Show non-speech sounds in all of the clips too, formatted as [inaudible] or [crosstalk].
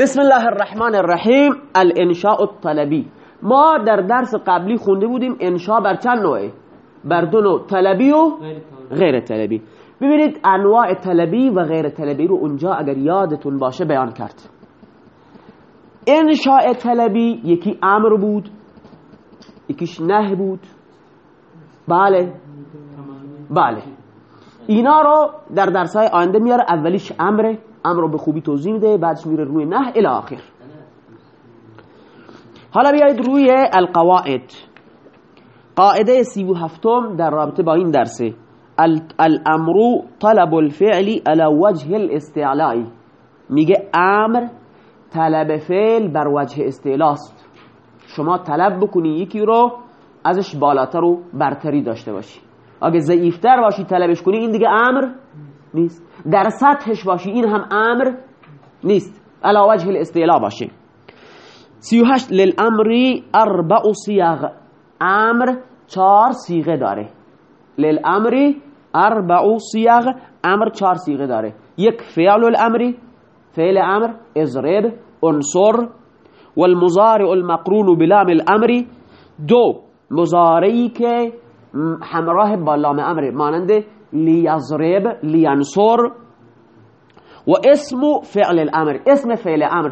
بسم الله الرحمن الرحیم. الانشاء الطلبی. ما در درس قبلی خونده بودیم انشاء بر چند نوعه؟ بر دو نوع طلبی و غیر طلبی. ببینید انواع طلبی و غیر طلبی رو اونجا اگر یادتون باشه بیان کرد. انشاء طلبی یکی امر بود یکیش نه بود. بله. بله. اینا رو در درس های آینده میاره اولیش امره. امر رو به خوبی توضیح میده بعدش میره روی نه الی آخر. حالا بیایید روی القواعد. قاعده سی و هفتم در رابطه با این درسه. الامر طلب الفعل على وجه الاستعلاء. میگه امر طلب فعل بر وجه استعلاست. شما طلب بکنی یکی رو ازش بالاتر و برتری داشته باشی. اگه ضعیفتر باشی طلبش کنی این دیگه امر نیست. در سطحش باشی این هم امر نیست. علا وجه الاستعلا باشه سی و هشت للامری اربع صیغ. امر چار سیغه داره. للامری اربع صیغ امر چار سیغه داره. یک فعل الامری فعل امر اضرب انصر. والمضارع المقرون بلام الامر. دو مضارعی که همراه با لام امر مانند لیضرب لینصر و اسم فعل الامر. اسم فعل امر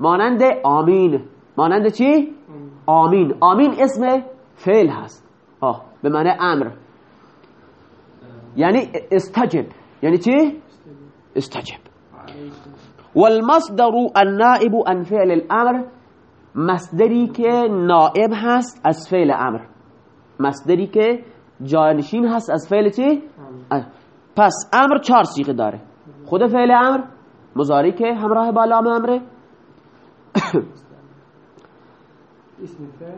مانند آمین. مانند چی؟ آمین. آمین اسم فعل هست. آه به معنی امر. یعنی استجب. یعنی چی؟ استجب. والمصدر النائب عن فعل الامر مصدری که نائب هست از فعل امر. مصدری که جانشین هست از فعل چی؟ پس امر چهار سیغه داره. خود فعل امر مزاری که همراه با لام امره.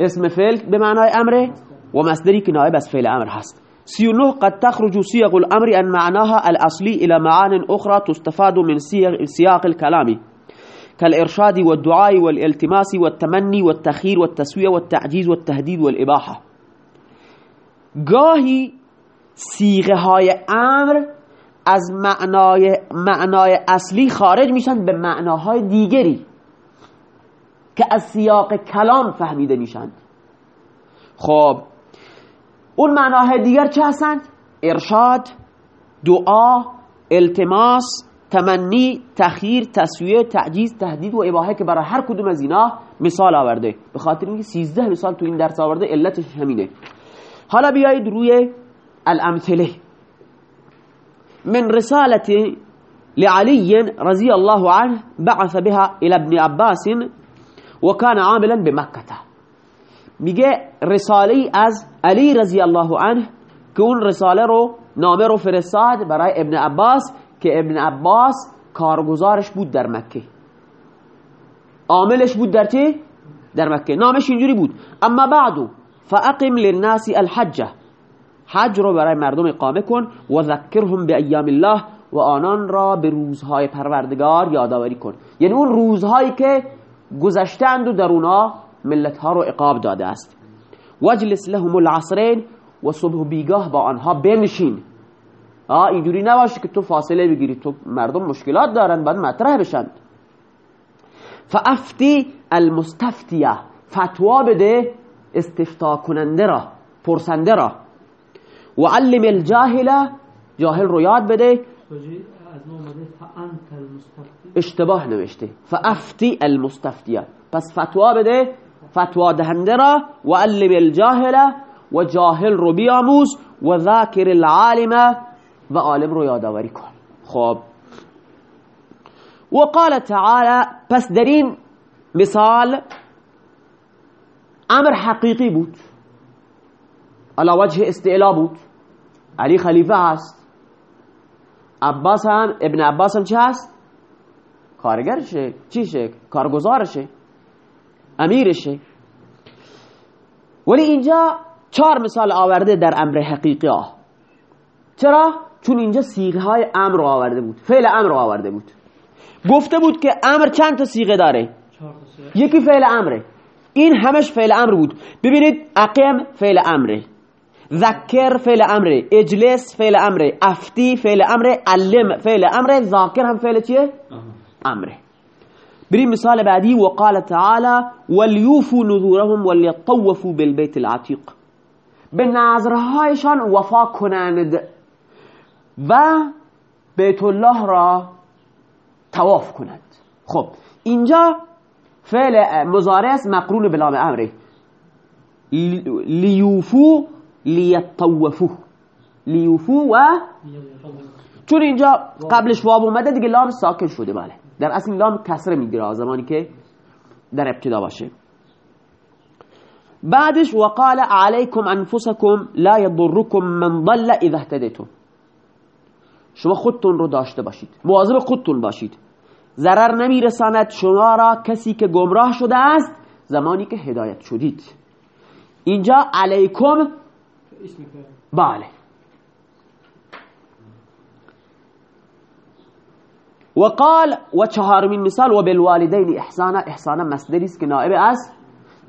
اسم فعل. به معنای امره و مصدری که نائب از فعل امر هست. سيونه قد تخرج صيغ الأمر عن معناها الأصلي إلى معان أخرى تستفاد من سياق الكلام كالإرشاد والدعاء والالتماس والتمني والتخير والتسوية والتعجيز والتهديد والإباحة گاهی سیغه های امر از معنای, معنای اصلی خارج میشن به معناهای دیگری که از سیاق کلام فهمیده میشن. خب اون معناهای دیگر چه هستند؟ ارشاد دعا التماس تمنی تخییر تسویه تعجیز تهدید و اباحه که برای هر کدوم از اینا مثال آورده. به خاطر اینکه 13 مثال تو این درس آورده علتش همینه. حالا بیایید روی الامثله. من رسالة لعلي رضي الله عنه بعث بها إلى ابن عباس وكان عاملا بمكة میگه رساله از علی رضی الله عنه که اون رساله رو نامه رو فرستاد برای ابن عباس که ابن عباس کارگزارش بود در مکه. عاملش بود در چه؟ در مکه. نامش اینجوری بود. اما بعدو فاقم للناس الحجه حج رو برای مردم اقامه کن و ذکرهم به ایام الله و آنان را به روزهای پروردگار یادآوری کن. یعنی اون روزهایی که گذشتند و در اونا ملت ها رو اقاب داده است. وجلس لهم العصرین و صبح بیگاه با آنها بنشین. آه اینجوری نباشه که تو فاصله بگیری. تو مردم مشکلات دارن بعد مطرح بشند فافتی المستفتیه. فتوا بده استفتا کننده را پرسنده را و علم الجاهل جاهل رو یاد بده. اشتباه نوشته. فأفتی المستفتیه. پس فتوا بده. فتوا دهنده را. و علم الجاهل و جاهل رو بیاموز. و ذاکر العالم و عالم رو یادآوری کن. خب. و قال تعالی پس در این مثال امر حقیقی بود. علا وجه استعلا بود. علی خلیفه هست. عباس هم ابن عباس هم چه هست؟ کارگرشه. چیشه؟ کارگزارشه. امیرشه. ولی اینجا چهار مثال آورده در امر حقیقی ها. چرا؟ چون اینجا سیغه های امر آورده بود. فعل امر آورده بود. گفته بود که امر چند تا سیغه داره؟ یکی فعل امره. این همش فعل امر بود. ببینید اقیم فعل امره. ذکر فعل امره. اجلس فعل امره. افتی فعل امره. علم فعل امره. ذاکر هم فعل چیه؟ امره. بریم مثال بعدی. و قال تعالی ولیوفو نذورهم ولیطوفوا بالبیت العتیق به نظرهایشان وفا کنند و بیت الله را تواف کنند. خب اینجا فعل مضارع مقرون بلام امره. لیوفو لیطوفو لیوفو و چون اینجا قبلش واب اومده دیگه لام ساکن شده بله در اصل لام کسره می‌گیره زمانی که در ابتدا باشه. بعدش وقال علیکم انفسکم لا یضرکم من ضل اذا اهتدیتم. شما خودتون رو داشته باشید. مواظب خودتون باشید. ضرر نمیرساند. شما را کسی که گمراه شده است زمانی که هدایت شدید. اینجا علیکم. بله. وقال و چهارمین مثال و بالوالدین احسانا احسانا مصدری است که نائب است.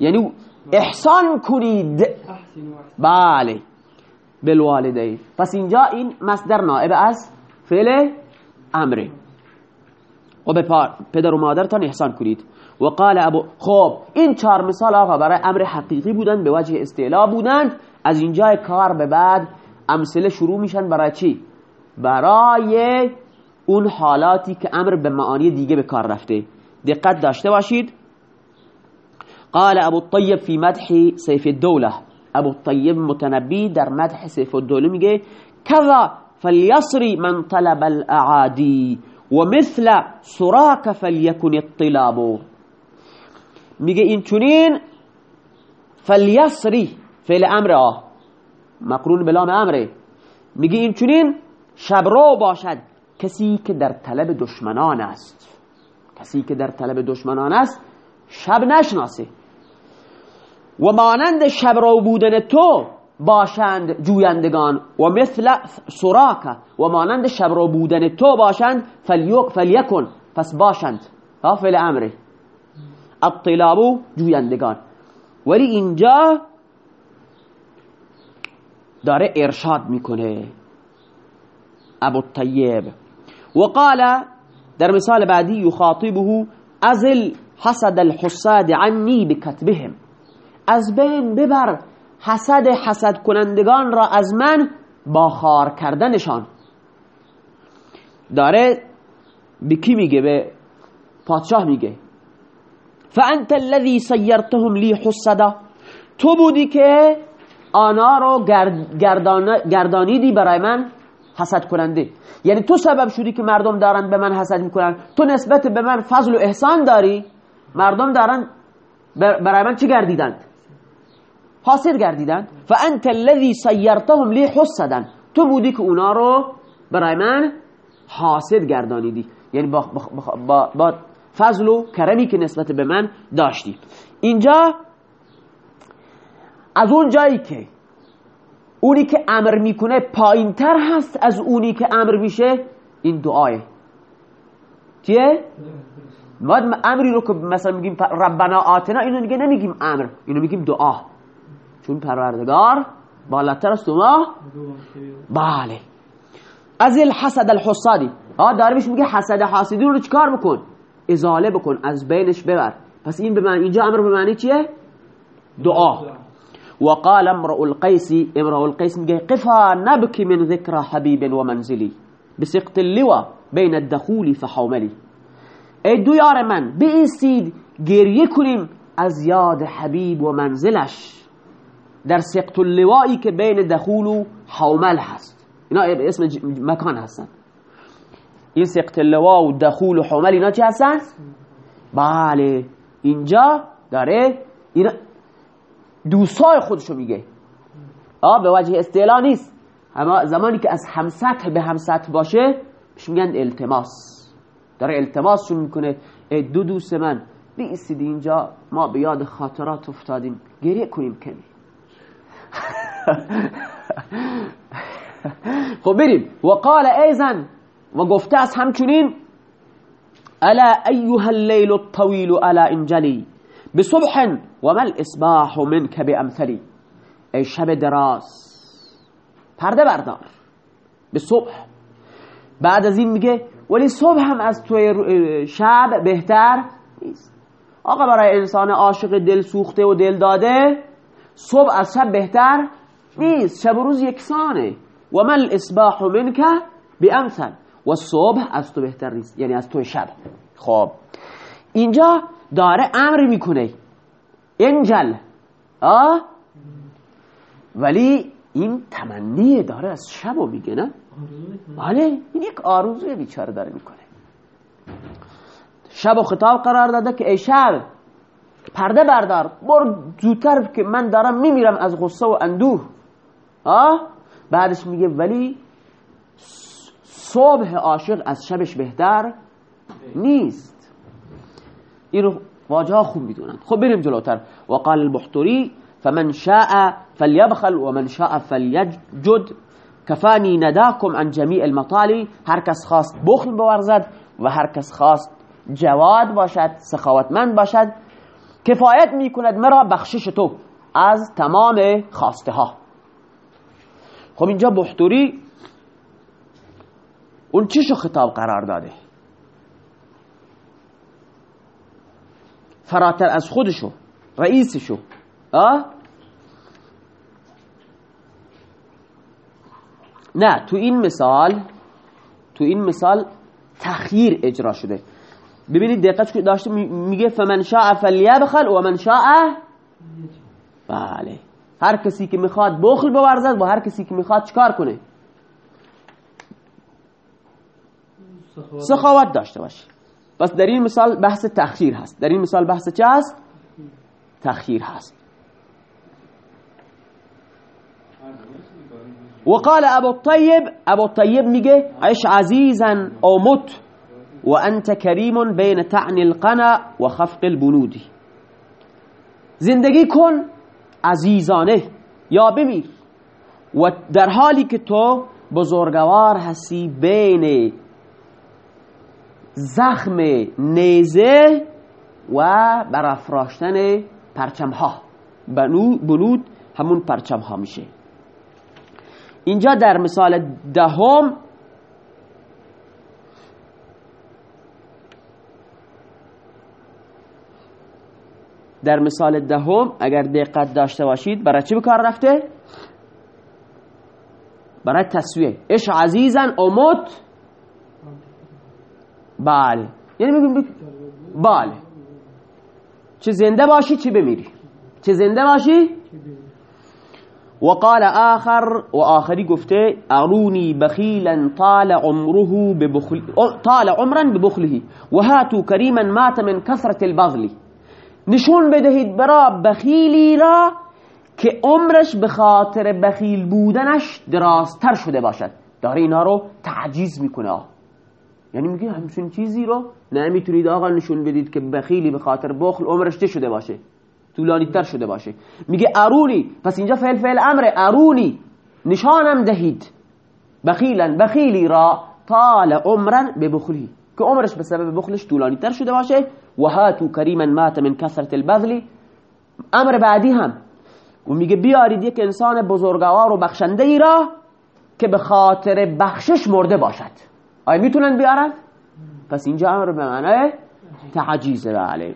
یعنی احسان کنید. بله. بالوالدین. پس اینجا این مصدر نائب است. فعل امره و به پدر و مادرتان احسان کنید. و قال ابو خب این چهار مثال آقا برای امر حقیقی بودن به وجه استعلا بودند از اینجا کار به بعد امثله شروع میشن برای چی؟ برای اون حالاتی که امر به معانی دیگه به کار رفته. دقت داشته باشید. قال ابو الطیب فی مدح سیف الدوله ابو الطیب متنبی در مدح سیف الدوله میگه کذا فلیصری من طلب الاعادی و مثل سراک فلیکن الطلاب. میگه این چونین فلیصری فعل امر آه. مقرون بلام امره. میگه این چونین شبرو باشد کسی که در طلب دشمنان است. کسی که در طلب دشمنان است شب نشناسه. و مانند شبرو بودن تو باشند جویندگان. و مثل سراکه و مانند شبرو بودن تو باشند فلیکن. پس باشند. ها فعل امره. اطلابو جویندگان. ولی اینجا داره ارشاد می‌کنه. ابو الطیب. وقال در مثال بعدی یخاطبه ازل حسد الحساد عنی بکتبهم. از بین ببر حسد حسد کنندگان را از من با خار کردنشان. داره به کی میگه به پادشاه میگه. فانت الذي سيرتهم لي حسدا. تو بودی که آنها رو گردانیدی برای من حسد کننده. یعنی تو سبب شدی که مردم دارن به من حسد می‌کنن. تو نسبت به من فضل و احسان داری. مردم دارن برای من چی گردیدند؟ حاسد گردیدند فانت الذي سيرتهم لي حسدا تو بودی که اونا رو برای من حاسد گردانیدی. یعنی با, با, با فضل و کرمی که نسبت به من داشتی. اینجا از اون جایی که اونی که امر می‌کنه پایین تر هست از اونی که امر میشه این دعایه چیه؟ ما امری رو که مثلا میگیم ربنا آتنا اینو دیگه نمیگیم امر. اینو میگیم دعا. چون پروردگار بالاتر است ما بله. از الحسد الحسادی. آه داره میگه حسد حاسدی رو چکار بکن؟ ازاله بکن از بینش ببر. پس این به معنی اینجا امر به معنی چیه؟ دعا. وقال امرؤ القيس امرؤ القيس میگه قفا نبكي من ذكر حبيب ومنزلي بسقط اللوى بين الدخول فحوملي ای دو یار من بیستید گریه کنیم از یاد حبیب و منزلش. در سقط اللوایی که بین دخول و حومل هست. اینا اسم مکان هستن. این سقط اللوا و دخول و حومل اینا چی هستن؟ بله اینجا داره اینا دوستای خودشو میگه. آه به وجه استعلا نیست. اما زمانی که از همسطح به همسطح باشه بهش میگن التماس. داره التماسشون می‌کنه. ای دو دوست من بیستید اینجا ما به یاد خاطرات افتادیم. گریه کنیم کمی. [laughs] خب بریم. وقال ایزن و گفته از همچنین الا ایها اللیل الطویل الا انجلی بصبح و مل اصباح منك بامثلی. ای شب دراز پرده بردار. به صبح. بعد از این میگه ولی صبح هم از توی شب بهتر نیست. آقا برای انسان عاشق دل سوخته و دل داده صبح از شب بهتر نیست. شب و روز یکسانه. و من الاسباح منک بامثل. و صبح از تو بهتر نیست. یعنی از تو شب. خب. اینجا داره امر می‌کنه. انجل. آه ولی این تمنی داره از شب رو میگه نه؟ بله. این یک آرزوی بیچاره داره می‌کنه. شب و خطاب قرار داده که ای شب پرده بردار. بر زودتر که من دارم میمیرم از غصه و اندوه. آه بعدش میگه ولی صبح عاشق از شبش بهتر نیست. این رو واجه ها خوب می‌دونن. خب بریم جلوتر. وقال البحتری فمن شاء فليبخل ومن شاء فليجد کفانی نداکم عن جمیع المطالی. هر کس خواست بخل بورزد و هر کس خواست جواد باشد سخاوتمند باشد. کفایت می‌کند مرا بخشش تو از تمام خواسته ها خب اینجا بحتوری اون چیشو خطاب قرار داده؟ فراتر از خودشو رئیسشو آه؟ نه تو این مثال تو این مثال تخییر اجرا شده. ببینید دقت داشته میگه فمن شاء فلیبخل و من شاء بله. هر کسی که می‌خواد بخل بورزد و هر کسی که می‌خواد چکار کنه؟ سخاوت. داشته باشه. پس در این مثال بحث تخییر هست. در این مثال بحث چه هست؟ تخییر هست. وقال ابو الطيب ابو الطيب میگه عيش عزيزا او مت. وانت كريم بين تعني القنا وخفق البنود. زندگی کن عزیزانه یا بمیر. و در حالی که تو بزرگوار هستی بین زخم نیزه و برافراشتن پرچم ها بنود همون پرچم ها میشه. اینجا در مثال دهم در مثال دهم اگر دقت داشته باشید برای چی بکار رفته؟ برای تسویه اش عزیزن اموت. بله. یعنی میگیم بله. چه زنده باشی چه بمیری؟ چه زنده باشی؟ وقال آخر وآخری گفته اروني بخيلا طال عمره ببخل طال عمرا ببخله وهاتوا كريما مات من كثرة البغل نشون بدهید برا بخیلی را که عمرش به خاطر بخیل بودنش درازتر شده باشد. داره اینا رو تعجیز می‌کنه. یعنی میگه همچین چیزی رو نمی‌تونید آقا نشون بدید که بخیلی به خاطر بخل عمرش چه شده باشه؟ طولانی تر شده باشه. میگه ارونی. پس اینجا فعل فعل امره. ارونی. نشانم دهید. بخیلا بخیلی را طال عمرن به بخلی. که عمرش به سبب بخلش طولانی تر شده باشه. و هاتو کریما مات من کسرت البذلی امر بعدی هم. و میگه بیارید یک انسان بزرگوار و بخشنده ای را که به خاطر بخشش مرده باشد. آیا می‌تونن بیارن؟ پس اینجا امر به معنی تعجیزه بله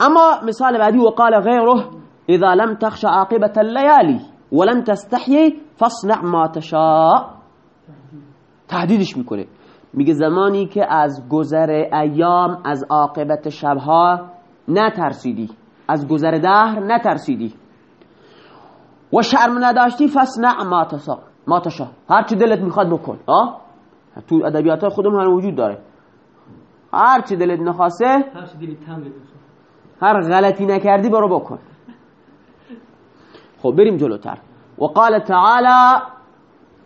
اما مثال بعدی وقال غيره اذا لم تخش عاقبة الليالي ولم تستحي فاصنع ما تشاء. تهدیدش می‌کنه. میگه زمانی که از گذر ایام از عاقبت شبها نترسیدی. از گذر دهر نترسیدی. و شرم نداشتی فاصنع ما تشاء ما تشاء هر چی دلت می‌خواد بکن. آه تو ادبیات خودمون هم وجود داره. هر چی دلت نخواسته هر چی دلت هر غلطی نکردی برو بکن. خب بریم جلوتر. وقال تعالى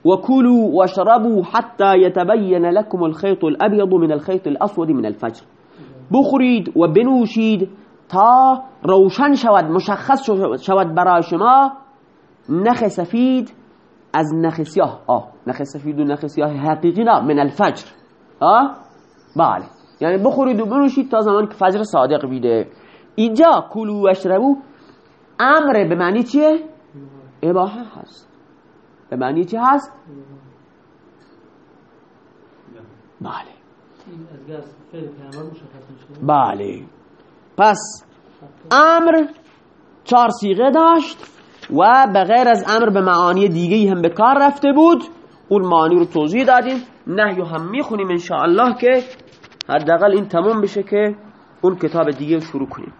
وكلوا واشربوا حتى يتبين لكم الخيط الأبيض من الخيط الأسود من الفجر. بخورید و بنوشید تا روشن شود مشخص شود برای شما نخ سفید از نخ سیاه. آه نخ سفید و نخ سیاه حقیقی نه من الفجر. آه؟ بله. یعنی بخورید و بنوشید تا زمان که فجر صادق بیده اینجا کلو و اشربو امر به معنی چیه؟ اباحه هست. به معنی چی هست؟ بله. بله. پس امر چهار سیغه داشت و به غیر از امر به معانی دیگه هم به کار رفته بود. اون معانی رو توضیح دادیم. نهی هم می‌خونیم انشاءالله که حداقل این تمام بشه که اون کتاب دیگه شروع کنیم.